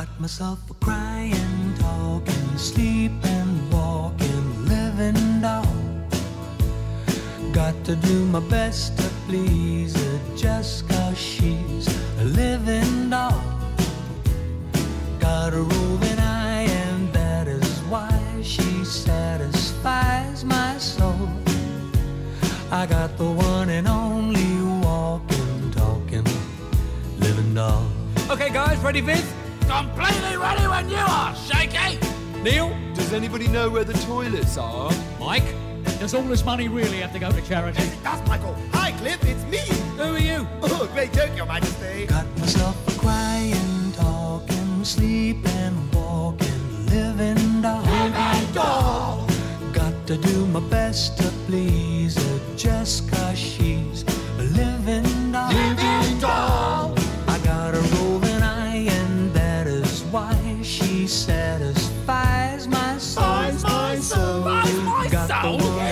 Got myself a crying, talking, sleeping, walking, living doll. Got to do my best to please her just cause she's a living doll. Got a roving eye, and that is why she satisfies my soul. I got the one and only walking, talking, living doll. Okay, guys, ready, Viv? Completely ready when you are, Shaky! Neil? Does anybody know where the toilets are? Mike? Does all this money really have to go to charity? Yes, it does, Michael. Hi, Cliff, it's me. Who are you? Oh, great joke, Your Majesty. Got myself a crying, talking, sleeping, walking, living doll. Living doll. Got to do my best to please her just cause she's she satisfies my soul. Eyes, my soul. Got the